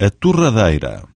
a torradeira.